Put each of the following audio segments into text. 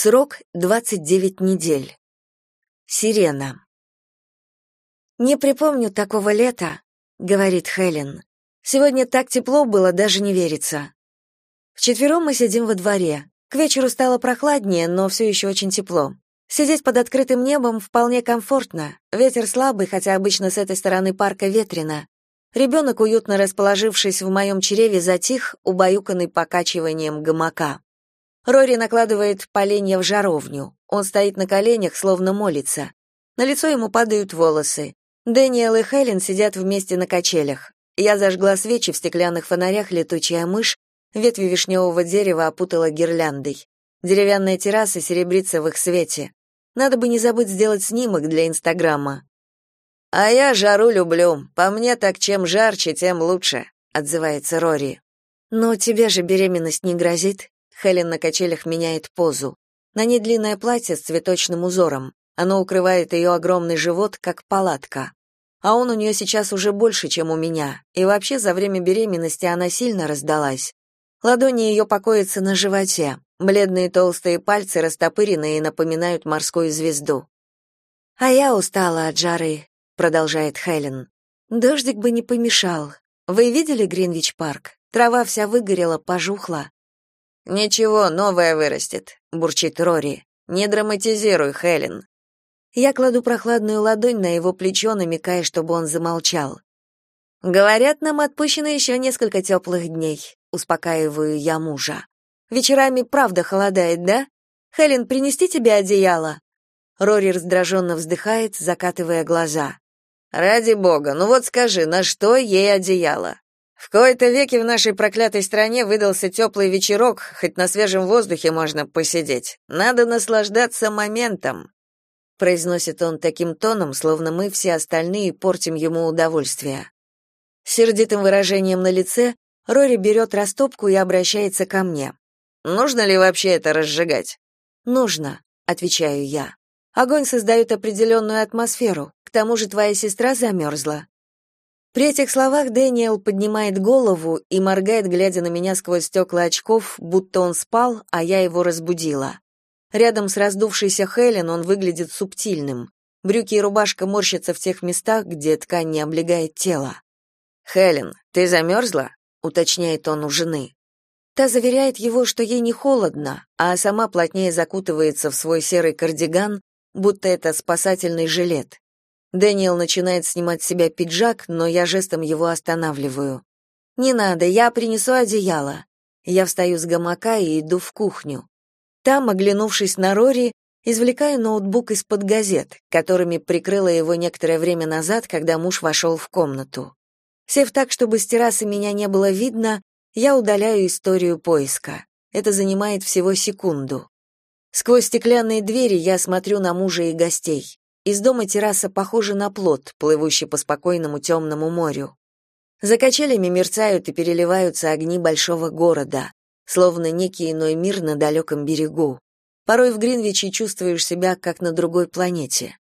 Срок 29 недель. Сирена. «Не припомню такого лета», — говорит Хелен. «Сегодня так тепло было, даже не верится». Вчетвером мы сидим во дворе. К вечеру стало прохладнее, но все еще очень тепло. Сидеть под открытым небом вполне комфортно. Ветер слабый, хотя обычно с этой стороны парка ветрено. Ребенок, уютно расположившись в моем чреве, затих, убаюканный покачиванием гамака. Рори накладывает поленья в жаровню. Он стоит на коленях, словно молится. На лицо ему падают волосы. Дэниел и Хелен сидят вместе на качелях. Я зажгла свечи в стеклянных фонарях летучая мышь, ветви вишневого дерева опутала гирляндой. Деревянная терраса серебрится в их свете. Надо бы не забыть сделать снимок для Инстаграма. «А я жару люблю. По мне так чем жарче, тем лучше», — отзывается Рори. «Но тебе же беременность не грозит?» Хелен на качелях меняет позу. На ней длинное платье с цветочным узором. Оно укрывает ее огромный живот, как палатка. А он у нее сейчас уже больше, чем у меня. И вообще за время беременности она сильно раздалась. Ладони ее покоятся на животе. Бледные толстые пальцы растопыренные напоминают морскую звезду. «А я устала от жары», — продолжает Хелен. «Дождик бы не помешал. Вы видели Гринвич-парк? Трава вся выгорела, пожухла. «Ничего, новое вырастет», — бурчит Рори. «Не драматизируй, Хелен». Я кладу прохладную ладонь на его плечо, намекая, чтобы он замолчал. «Говорят, нам отпущено еще несколько теплых дней», — успокаиваю я мужа. «Вечерами правда холодает, да? Хелен, принести тебе одеяло?» Рори раздраженно вздыхает, закатывая глаза. «Ради бога, ну вот скажи, на что ей одеяло?» В кои-то веки в нашей проклятой стране выдался теплый вечерок, хоть на свежем воздухе можно посидеть. Надо наслаждаться моментом, произносит он таким тоном, словно мы все остальные портим ему удовольствие. С сердитым выражением на лице Рори берет растопку и обращается ко мне. Нужно ли вообще это разжигать? Нужно, отвечаю я. Огонь создает определенную атмосферу. К тому же твоя сестра замерзла. При этих словах Дэниел поднимает голову и моргает, глядя на меня сквозь стекла очков, будто он спал, а я его разбудила. Рядом с раздувшейся Хелен он выглядит субтильным. Брюки и рубашка морщатся в тех местах, где ткань не облегает тело. «Хелен, ты замерзла?» — уточняет он у жены. Та заверяет его, что ей не холодно, а сама плотнее закутывается в свой серый кардиган, будто это спасательный жилет. Дэниел начинает снимать с себя пиджак, но я жестом его останавливаю. «Не надо, я принесу одеяло». Я встаю с гамака и иду в кухню. Там, оглянувшись на Рори, извлекаю ноутбук из-под газет, которыми прикрыла его некоторое время назад, когда муж вошел в комнату. Сев так, чтобы с террасы меня не было видно, я удаляю историю поиска. Это занимает всего секунду. Сквозь стеклянные двери я смотрю на мужа и гостей. Из дома терраса похожа на плот, плывущий по спокойному темному морю. За качелями мерцают и переливаются огни большого города, словно некий иной мир на далеком берегу. Порой в Гринвиче чувствуешь себя как на другой планете.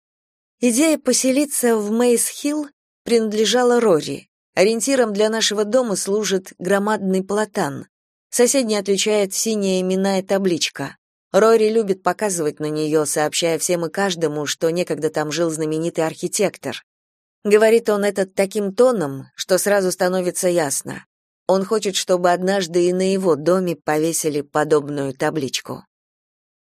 Идея поселиться в Мейс-Хилл принадлежала Рори. Ориентиром для нашего дома служит громадный платан. Соседний отличает синяя именная табличка. Рори любит показывать на нее, сообщая всем и каждому, что некогда там жил знаменитый архитектор. Говорит он этот таким тоном, что сразу становится ясно. Он хочет, чтобы однажды и на его доме повесили подобную табличку.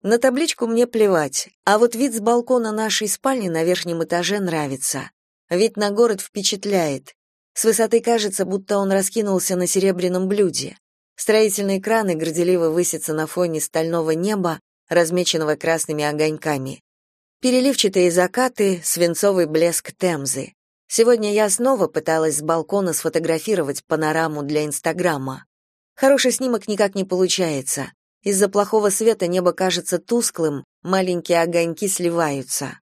На табличку мне плевать, а вот вид с балкона нашей спальни на верхнем этаже нравится. Вид на город впечатляет. С высоты кажется, будто он раскинулся на серебряном блюде. Строительные краны горделиво высятся на фоне стального неба, размеченного красными огоньками. Переливчатые закаты, свинцовый блеск Темзы. Сегодня я снова пыталась с балкона сфотографировать панораму для Инстаграма. Хороший снимок никак не получается. Из-за плохого света небо кажется тусклым, маленькие огоньки сливаются.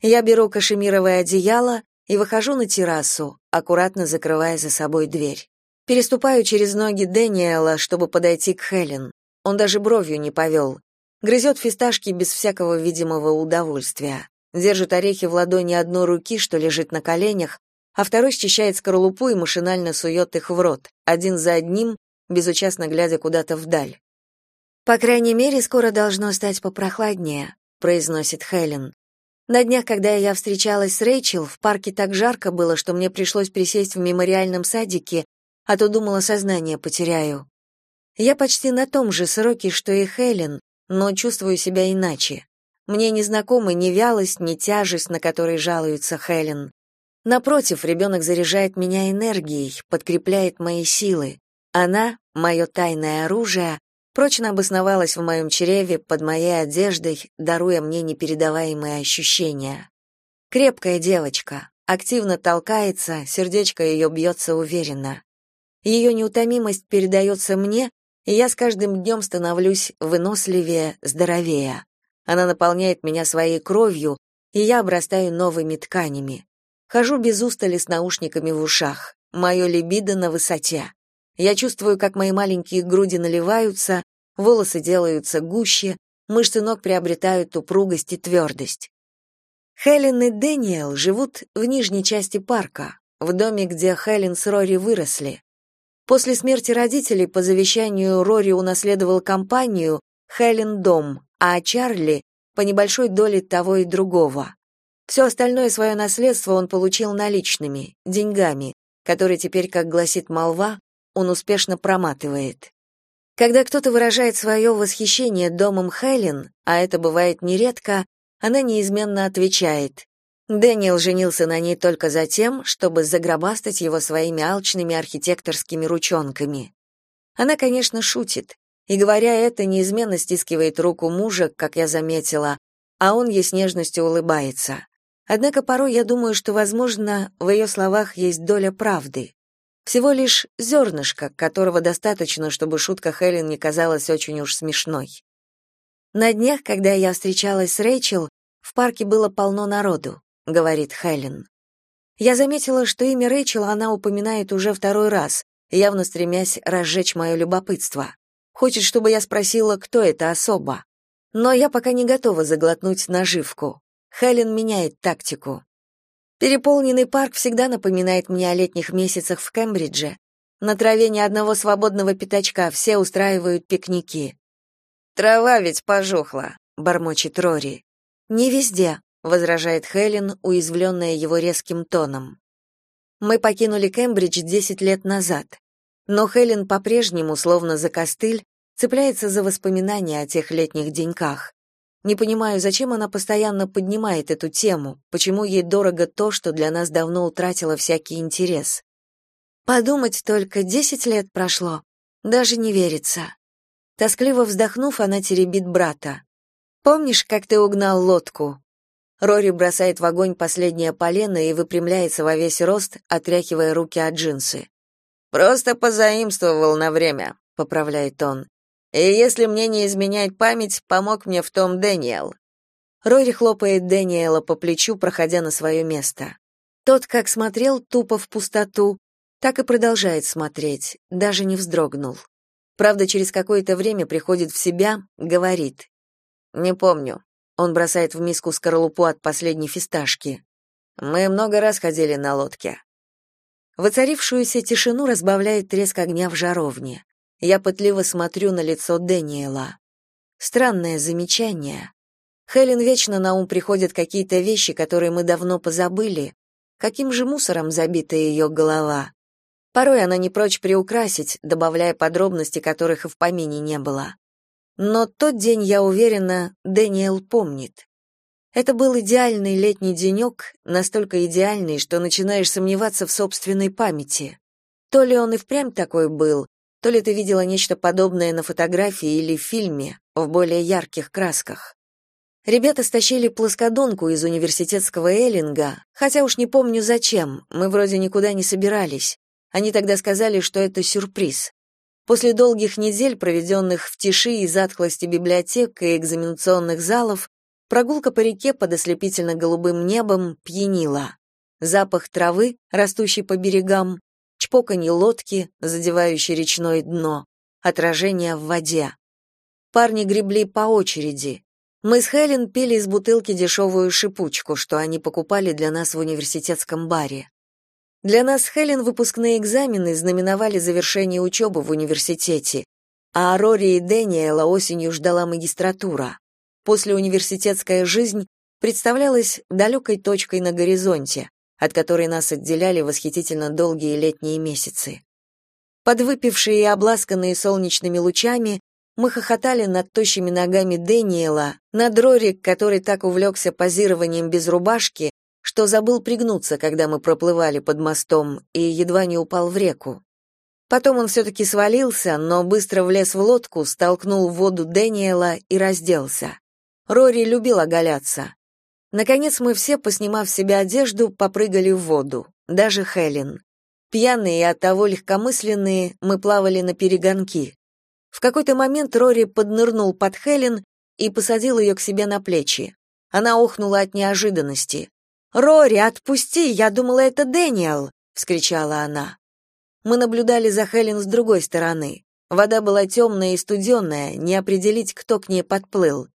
Я беру кашемировое одеяло и выхожу на террасу, аккуратно закрывая за собой дверь. Переступаю через ноги Дэниела, чтобы подойти к Хелен. Он даже бровью не повел. Грызет фисташки без всякого видимого удовольствия. Держит орехи в ладони одной руки, что лежит на коленях, а второй счищает скорлупу и машинально сует их в рот, один за одним, безучастно глядя куда-то вдаль. По крайней мере, скоро должно стать попрохладнее, произносит Хелен. На днях, когда я встречалась с Рэйчел, в парке так жарко было, что мне пришлось присесть в мемориальном садике, а то думала, сознание потеряю. Я почти на том же сроке, что и Хелен, но чувствую себя иначе. Мне не знакомы ни вялость, ни тяжесть, на которой жалуется Хелен. Напротив, ребенок заряжает меня энергией, подкрепляет мои силы. Она — мое тайное оружие, прочно обосновалась в моем чреве под моей одеждой, даруя мне непередаваемые ощущения. Крепкая девочка, активно толкается, сердечко ее бьется уверенно. Ее неутомимость передается мне, и я с каждым днем становлюсь выносливее, здоровее. Она наполняет меня своей кровью, и я обрастаю новыми тканями. Хожу без устали с наушниками в ушах. Мое либидо на высоте. Я чувствую, как мои маленькие груди наливаются, волосы делаются гуще, мышцы ног приобретают упругость и твердость. Хелен и Дэниел живут в нижней части парка, в доме, где Хелен с Рори выросли. После смерти родителей по завещанию Рори унаследовал компанию Хелен дом, а Чарли по небольшой доле того и другого. Все остальное свое наследство он получил наличными, деньгами, которые теперь, как гласит молва, он успешно проматывает. Когда кто-то выражает свое восхищение домом Хелен, а это бывает нередко, она неизменно отвечает Дэниел женился на ней только за тем, чтобы загробастать его своими алчными архитекторскими ручонками. Она, конечно, шутит, и, говоря это, неизменно стискивает руку мужа, как я заметила, а он ей с нежностью улыбается. Однако порой я думаю, что, возможно, в ее словах есть доля правды. Всего лишь зернышко, которого достаточно, чтобы шутка Хелен не казалась очень уж смешной. На днях, когда я встречалась с Рэйчел, в парке было полно народу, говорит Хелен. Я заметила, что имя Рэйчел она упоминает уже второй раз, явно стремясь разжечь мое любопытство. Хочет, чтобы я спросила, кто это особа. Но я пока не готова заглотнуть наживку. Хелен меняет тактику. Переполненный парк всегда напоминает мне о летних месяцах в Кембридже. На траве ни одного свободного пятачка, все устраивают пикники. «Трава ведь пожухла», — бормочет Рори. «Не везде», — возражает Хелен, уязвленная его резким тоном. «Мы покинули Кембридж десять лет назад. Но Хелен по-прежнему, словно за костыль, цепляется за воспоминания о тех летних деньках. Не понимаю, зачем она постоянно поднимает эту тему, почему ей дорого то, что для нас давно утратило всякий интерес. Подумать только, десять лет прошло. Даже не верится. Тоскливо вздохнув, она теребит брата. «Помнишь, как ты угнал лодку?» Рори бросает в огонь последнее полено и выпрямляется во весь рост, отряхивая руки от джинсы. Просто позаимствовал на время, поправляет он. И если мне не изменяет память, помог мне в том Дэниел. Рори хлопает Дэниела по плечу, проходя на свое место. Тот, как смотрел тупо в пустоту, так и продолжает смотреть, даже не вздрогнул. Правда, через какое-то время приходит в себя, говорит. «Не помню». Он бросает в миску скорлупу от последней фисташки. «Мы много раз ходили на лодке. Воцарившуюся тишину разбавляет треск огня в жаровне. Я пытливо смотрю на лицо Дэниела. Странное замечание. Хелен вечно на ум приходят какие-то вещи, которые мы давно позабыли. Каким же мусором забита ее голова? Порой она не прочь приукрасить, добавляя подробности, которых и в помине не было. Но тот день, я уверена, Дэниел помнит. Это был идеальный летний денек, настолько идеальный, что начинаешь сомневаться в собственной памяти. То ли он и впрямь такой был, то ли ты видела нечто подобное на фотографии или фильме, в более ярких красках. Ребята стащили плоскодонку из университетского Эллинга, хотя уж не помню зачем, мы вроде никуда не собирались. Они тогда сказали, что это сюрприз. После долгих недель, проведенных в тиши и затхлости библиотек и экзаменационных залов, Прогулка по реке под ослепительно-голубым небом пьянила. Запах травы, растущей по берегам, чпоканье лодки, задевающей речное дно, отражение в воде. Парни гребли по очереди. Мы с Хелен пили из бутылки дешевую шипучку, что они покупали для нас в университетском баре. Для нас Хелен выпускные экзамены знаменовали завершение учебы в университете, а Рори и Дэниела осенью ждала магистратура. После университетская жизнь представлялась далекой точкой на горизонте, от которой нас отделяли восхитительно долгие летние месяцы. Подвыпившие и обласканные солнечными лучами, мы хохотали над тощими ногами Дэниела, над Рори, который так увлекся позированием без рубашки, что забыл пригнуться, когда мы проплывали под мостом, и едва не упал в реку. Потом он все-таки свалился, но быстро влез в лодку, столкнул в воду Дэниела и разделся. Рори любил оголяться. Наконец мы все, поснимав с себя одежду, попрыгали в воду, даже Хелен. Пьяные и оттого легкомысленные, мы плавали на перегонки. В какой-то момент Рори поднырнул под Хелен и посадил ее к себе на плечи. Она охнула от неожиданности. «Рори, отпусти! Я думала, это Дэниел!» — вскричала она. Мы наблюдали за Хелен с другой стороны. Вода была темная и студенная, не определить, кто к ней подплыл.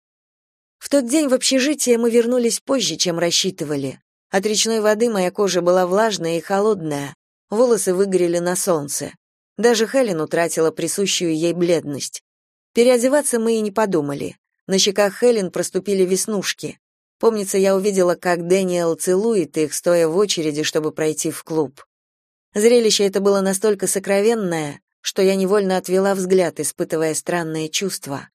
В тот день в общежитие мы вернулись позже, чем рассчитывали. От речной воды моя кожа была влажная и холодная, волосы выгорели на солнце. Даже Хелен утратила присущую ей бледность. Переодеваться мы и не подумали. На щеках Хелен проступили веснушки. Помнится, я увидела, как Дэниел целует их, стоя в очереди, чтобы пройти в клуб. Зрелище это было настолько сокровенное, что я невольно отвела взгляд, испытывая странные чувства.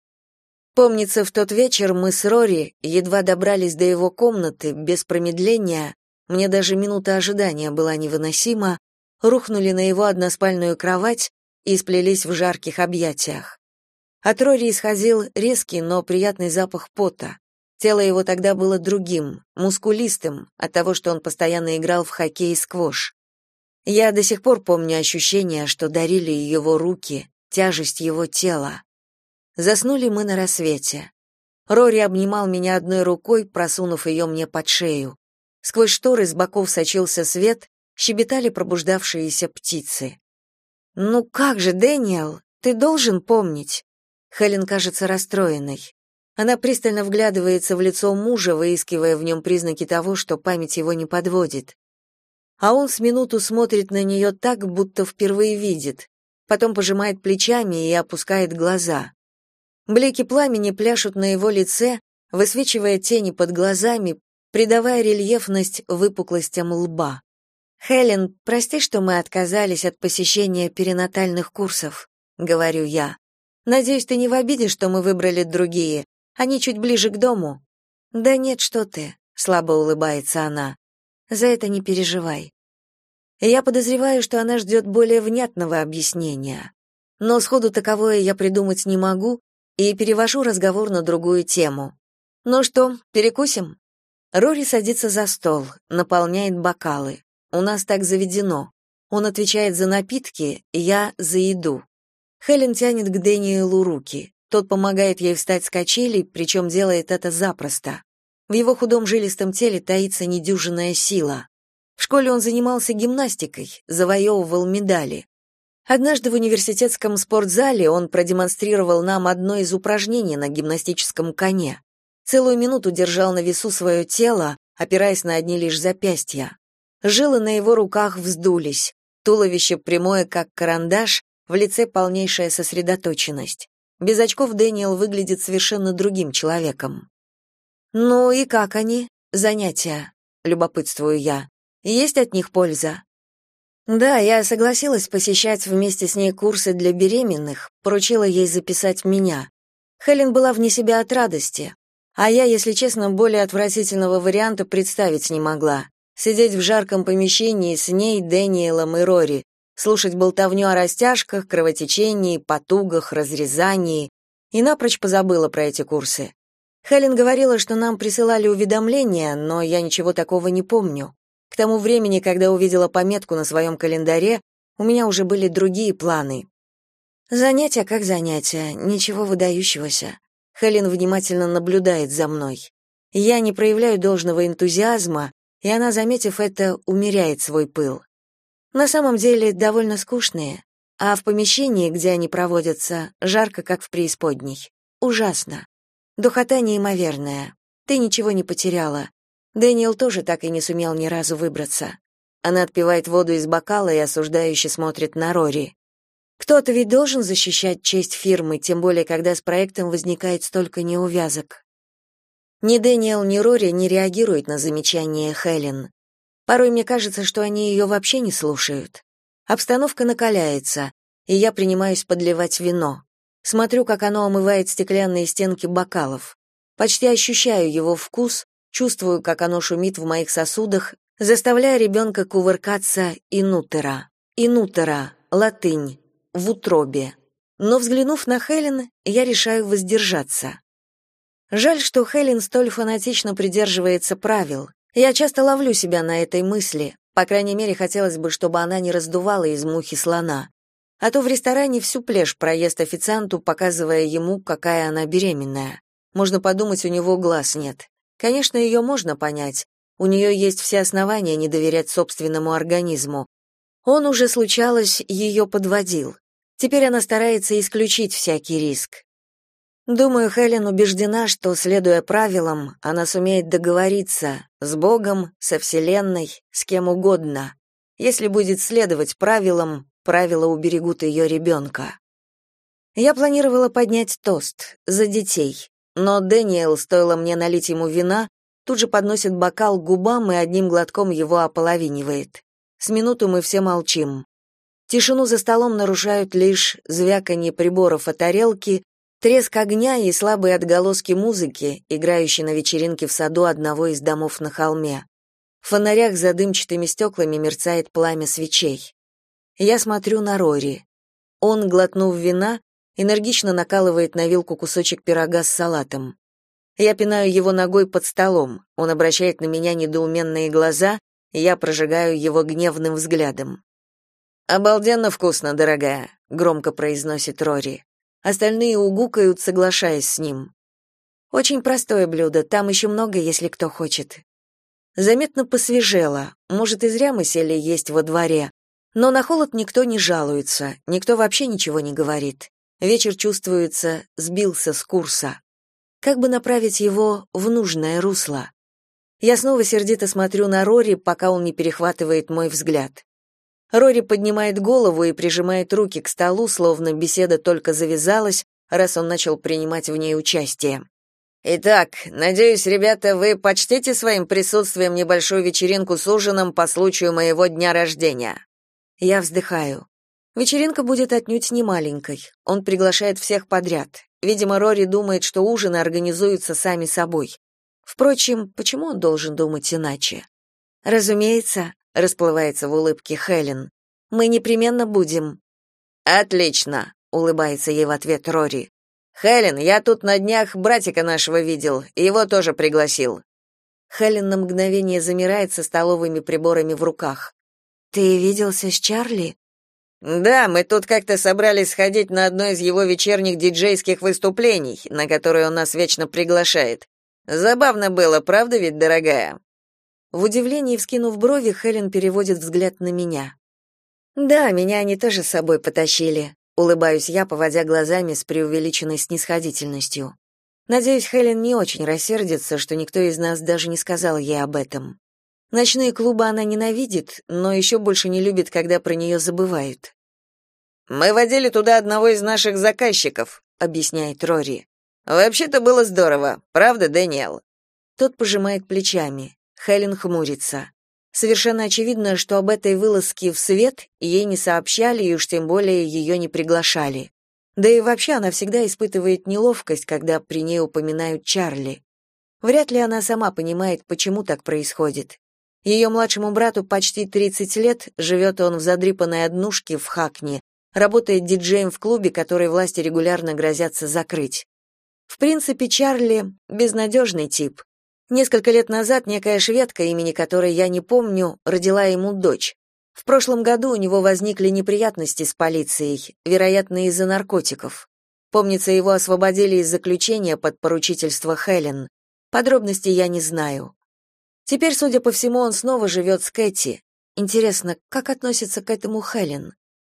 Помнится, в тот вечер мы с Рори едва добрались до его комнаты, без промедления, мне даже минута ожидания была невыносима, рухнули на его односпальную кровать и сплелись в жарких объятиях. От Рори исходил резкий, но приятный запах пота. Тело его тогда было другим, мускулистым, от того, что он постоянно играл в хоккей и сквош. Я до сих пор помню ощущение, что дарили его руки, тяжесть его тела. Заснули мы на рассвете. Рори обнимал меня одной рукой, просунув ее мне под шею. Сквозь шторы с боков сочился свет, щебетали пробуждавшиеся птицы. «Ну как же, Дэниел, ты должен помнить!» Хелен кажется расстроенной. Она пристально вглядывается в лицо мужа, выискивая в нем признаки того, что память его не подводит. А он с минуту смотрит на нее так, будто впервые видит, потом пожимает плечами и опускает глаза. Блики пламени пляшут на его лице, высвечивая тени под глазами, придавая рельефность выпуклостям лба. «Хелен, прости, что мы отказались от посещения перинатальных курсов», — говорю я. «Надеюсь, ты не в обиде, что мы выбрали другие. Они чуть ближе к дому». «Да нет, что ты», — слабо улыбается она. «За это не переживай». Я подозреваю, что она ждет более внятного объяснения. Но сходу таковое я придумать не могу, и перевожу разговор на другую тему. «Ну что, перекусим?» Рори садится за стол, наполняет бокалы. У нас так заведено. Он отвечает за напитки, я за еду. Хелен тянет к Дэниелу руки. Тот помогает ей встать с качелей, причем делает это запросто. В его худом жилистом теле таится недюжинная сила. В школе он занимался гимнастикой, завоевывал медали. Однажды в университетском спортзале он продемонстрировал нам одно из упражнений на гимнастическом коне. Целую минуту держал на весу свое тело, опираясь на одни лишь запястья. Жилы на его руках вздулись, туловище прямое, как карандаш, в лице полнейшая сосредоточенность. Без очков Дэниел выглядит совершенно другим человеком. «Ну и как они? Занятия?» — любопытствую я. «Есть от них польза?» Да, я согласилась посещать вместе с ней курсы для беременных, поручила ей записать меня. Хелен была вне себя от радости, а я, если честно, более отвратительного варианта представить не могла. Сидеть в жарком помещении с ней, Дэниелом и Рори, слушать болтовню о растяжках, кровотечении, потугах, разрезании, и напрочь позабыла про эти курсы. Хелен говорила, что нам присылали уведомления, но я ничего такого не помню. К тому времени, когда увидела пометку на своем календаре, у меня уже были другие планы. Занятия как занятия, ничего выдающегося. Хелен внимательно наблюдает за мной. Я не проявляю должного энтузиазма, и она, заметив это, умеряет свой пыл. На самом деле довольно скучные, а в помещении, где они проводятся, жарко, как в преисподней. Ужасно. Духота неимоверная. Ты ничего не потеряла. Дэниел тоже так и не сумел ни разу выбраться. Она отпивает воду из бокала и осуждающе смотрит на Рори. Кто-то ведь должен защищать честь фирмы, тем более когда с проектом возникает столько неувязок. Ни Дэниел, ни Рори не реагируют на замечания Хелен. Порой мне кажется, что они ее вообще не слушают. Обстановка накаляется, и я принимаюсь подливать вино. Смотрю, как оно омывает стеклянные стенки бокалов. Почти ощущаю его вкус, чувствую, как оно шумит в моих сосудах, заставляя ребенка кувыркаться инутера. Инутера, латынь, в утробе. Но взглянув на Хелен, я решаю воздержаться. Жаль, что Хелен столь фанатично придерживается правил. Я часто ловлю себя на этой мысли. По крайней мере, хотелось бы, чтобы она не раздувала из мухи слона. А то в ресторане всю плешь проест официанту, показывая ему, какая она беременная. Можно подумать, у него глаз нет. Конечно, ее можно понять. У нее есть все основания не доверять собственному организму. Он уже случалось, ее подводил. Теперь она старается исключить всякий риск. Думаю, Хелен убеждена, что, следуя правилам, она сумеет договориться с Богом, со Вселенной, с кем угодно. Если будет следовать правилам, правила уберегут ее ребенка. Я планировала поднять тост за детей, но Дэниел, стоило мне налить ему вина, тут же подносит бокал к губам и одним глотком его ополовинивает. С минуту мы все молчим. Тишину за столом нарушают лишь звяканье приборов о тарелки, треск огня и слабые отголоски музыки, играющей на вечеринке в саду одного из домов на холме. В фонарях за дымчатыми стеклами мерцает пламя свечей. Я смотрю на Рори. Он, глотнув вина, энергично накалывает на вилку кусочек пирога с салатом. Я пинаю его ногой под столом. Он обращает на меня недоуменные глаза, и я прожигаю его гневным взглядом. «Обалденно вкусно, дорогая», — громко произносит Рори. Остальные угукают, соглашаясь с ним. «Очень простое блюдо, там еще много, если кто хочет». Заметно посвежело, может, и зря мы сели есть во дворе, но на холод никто не жалуется, никто вообще ничего не говорит. Вечер чувствуется, сбился с курса. Как бы направить его в нужное русло? Я снова сердито смотрю на Рори, пока он не перехватывает мой взгляд. Рори поднимает голову и прижимает руки к столу, словно беседа только завязалась, раз он начал принимать в ней участие. Итак, надеюсь, ребята, вы почтите своим присутствием небольшую вечеринку с ужином по случаю моего дня рождения. Я вздыхаю. Вечеринка будет отнюдь не маленькой. Он приглашает всех подряд. Видимо, Рори думает, что ужины организуются сами собой. Впрочем, почему он должен думать иначе? Разумеется, расплывается в улыбке Хелен. Мы непременно будем. Отлично, улыбается ей в ответ Рори. Хелен, я тут на днях братика нашего видел, его тоже пригласил. Хелен на мгновение замирает со столовыми приборами в руках. Ты виделся с Чарли? Да, мы тут как-то собрались сходить на одно из его вечерних диджейских выступлений, на которые он нас вечно приглашает. Забавно было, правда ведь, дорогая? В удивлении вскинув брови, Хелен переводит взгляд на меня. Да, меня они тоже с собой потащили, улыбаюсь я, поводя глазами с преувеличенной снисходительностью. Надеюсь, Хелен не очень рассердится, что никто из нас даже не сказал ей об этом. Ночные клубы она ненавидит, но еще больше не любит, когда про нее забывают. Мы водили туда одного из наших заказчиков, объясняет Рори. Вообще-то было здорово, правда, Дэниел? Тот пожимает плечами. Хелен хмурится. Совершенно очевидно, что об этой вылазке в свет ей не сообщали и уж тем более ее не приглашали. Да и вообще она всегда испытывает неловкость, когда при ней упоминают Чарли. Вряд ли она сама понимает, почему так происходит. Ее младшему брату почти 30 лет, живет он в задрипанной однушке в Хакне, работает диджеем в клубе, который власти регулярно грозятся закрыть. В принципе, Чарли — безнадежный тип. Несколько лет назад некая шведка, имени которой я не помню, родила ему дочь. В прошлом году у него возникли неприятности с полицией, вероятно, из-за наркотиков. Помнится, его освободили из заключения под поручительство Хелен. Подробностей я не знаю. Теперь, судя по всему, он снова живет с Кэти. Интересно, как относится к этому Хелен?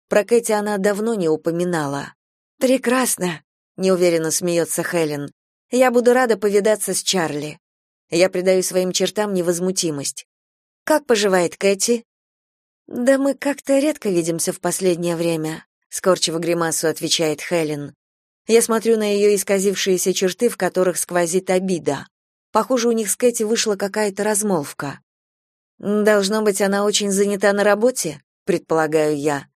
Про Кэти она давно не упоминала. «Прекрасно», — неуверенно смеется Хелен. «Я буду рада повидаться с Чарли. Я придаю своим чертам невозмутимость. Как поживает Кэти? Да мы как-то редко видимся в последнее время. скорчив гримасу, отвечает Хелен. Я смотрю на ее исказившиеся черты, в которых сквозит обида. Похоже, у них с Кэти вышла какая-то размолвка. Должно быть, она очень занята на работе, предполагаю я.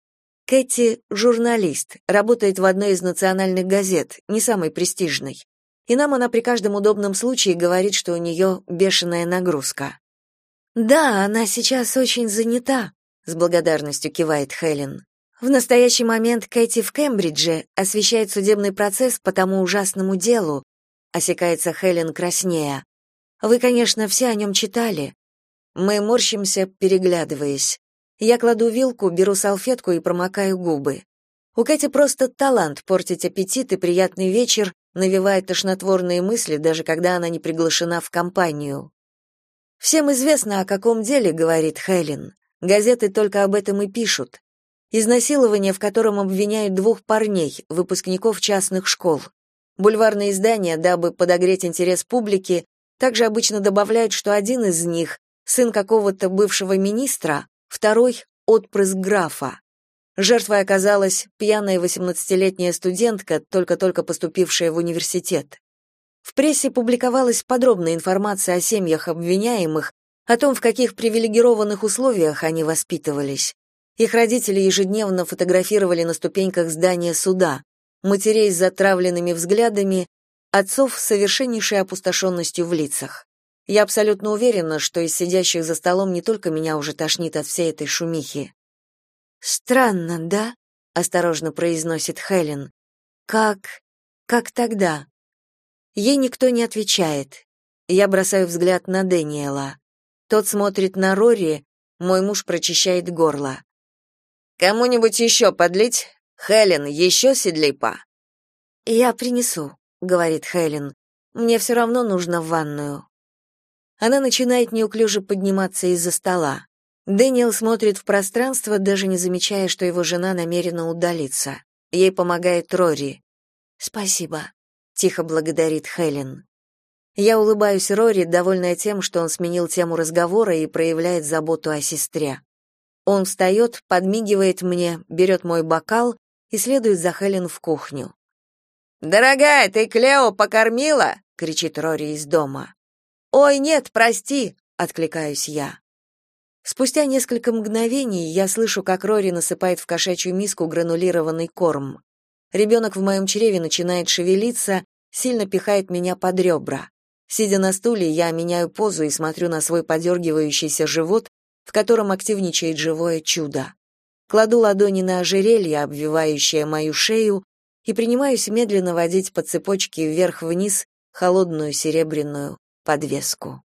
Кэти — журналист, работает в одной из национальных газет, не самой престижной. И нам она при каждом удобном случае говорит, что у нее бешеная нагрузка. «Да, она сейчас очень занята», — с благодарностью кивает Хелен. «В настоящий момент Кэти в Кембридже освещает судебный процесс по тому ужасному делу», — осекается Хелен краснея. «Вы, конечно, все о нем читали». Мы морщимся, переглядываясь. Я кладу вилку, беру салфетку и промокаю губы. У Кэти просто талант портить аппетит и приятный вечер, навевает тошнотворные мысли, даже когда она не приглашена в компанию. «Всем известно, о каком деле», — говорит Хелен. «Газеты только об этом и пишут. Изнасилование, в котором обвиняют двух парней, выпускников частных школ. Бульварные издания, дабы подогреть интерес публики, также обычно добавляют, что один из них — сын какого-то бывшего министра, второй — отпрыск графа. Жертвой оказалась пьяная 18-летняя студентка, только-только поступившая в университет. В прессе публиковалась подробная информация о семьях обвиняемых, о том, в каких привилегированных условиях они воспитывались. Их родители ежедневно фотографировали на ступеньках здания суда, матерей с затравленными взглядами, отцов с совершеннейшей опустошенностью в лицах. Я абсолютно уверена, что из сидящих за столом не только меня уже тошнит от всей этой шумихи. Странно, да? осторожно произносит Хелен. Как как тогда? Ей никто не отвечает. Я бросаю взгляд на Дэниела. Тот смотрит на Рори, мой муж прочищает горло. Кому-нибудь еще подлить? Хелен, еще седлейпа. Я принесу, говорит Хелен. Мне все равно нужно в ванную. Она начинает неуклюже подниматься из-за стола. Дэниел смотрит в пространство, даже не замечая, что его жена намерена удалиться. Ей помогает Рори. «Спасибо», — тихо благодарит Хелен. Я улыбаюсь Рори, довольная тем, что он сменил тему разговора и проявляет заботу о сестре. Он встает, подмигивает мне, берет мой бокал и следует за Хелен в кухню. «Дорогая, ты Клео покормила?» — кричит Рори из дома. «Ой, нет, прости!» — откликаюсь я. Спустя несколько мгновений я слышу, как Рори насыпает в кошачью миску гранулированный корм. Ребенок в моем чреве начинает шевелиться, сильно пихает меня под ребра. Сидя на стуле, я меняю позу и смотрю на свой подергивающийся живот, в котором активничает живое чудо. Кладу ладони на ожерелье, обвивающее мою шею, и принимаюсь медленно водить по цепочке вверх-вниз холодную серебряную подвеску.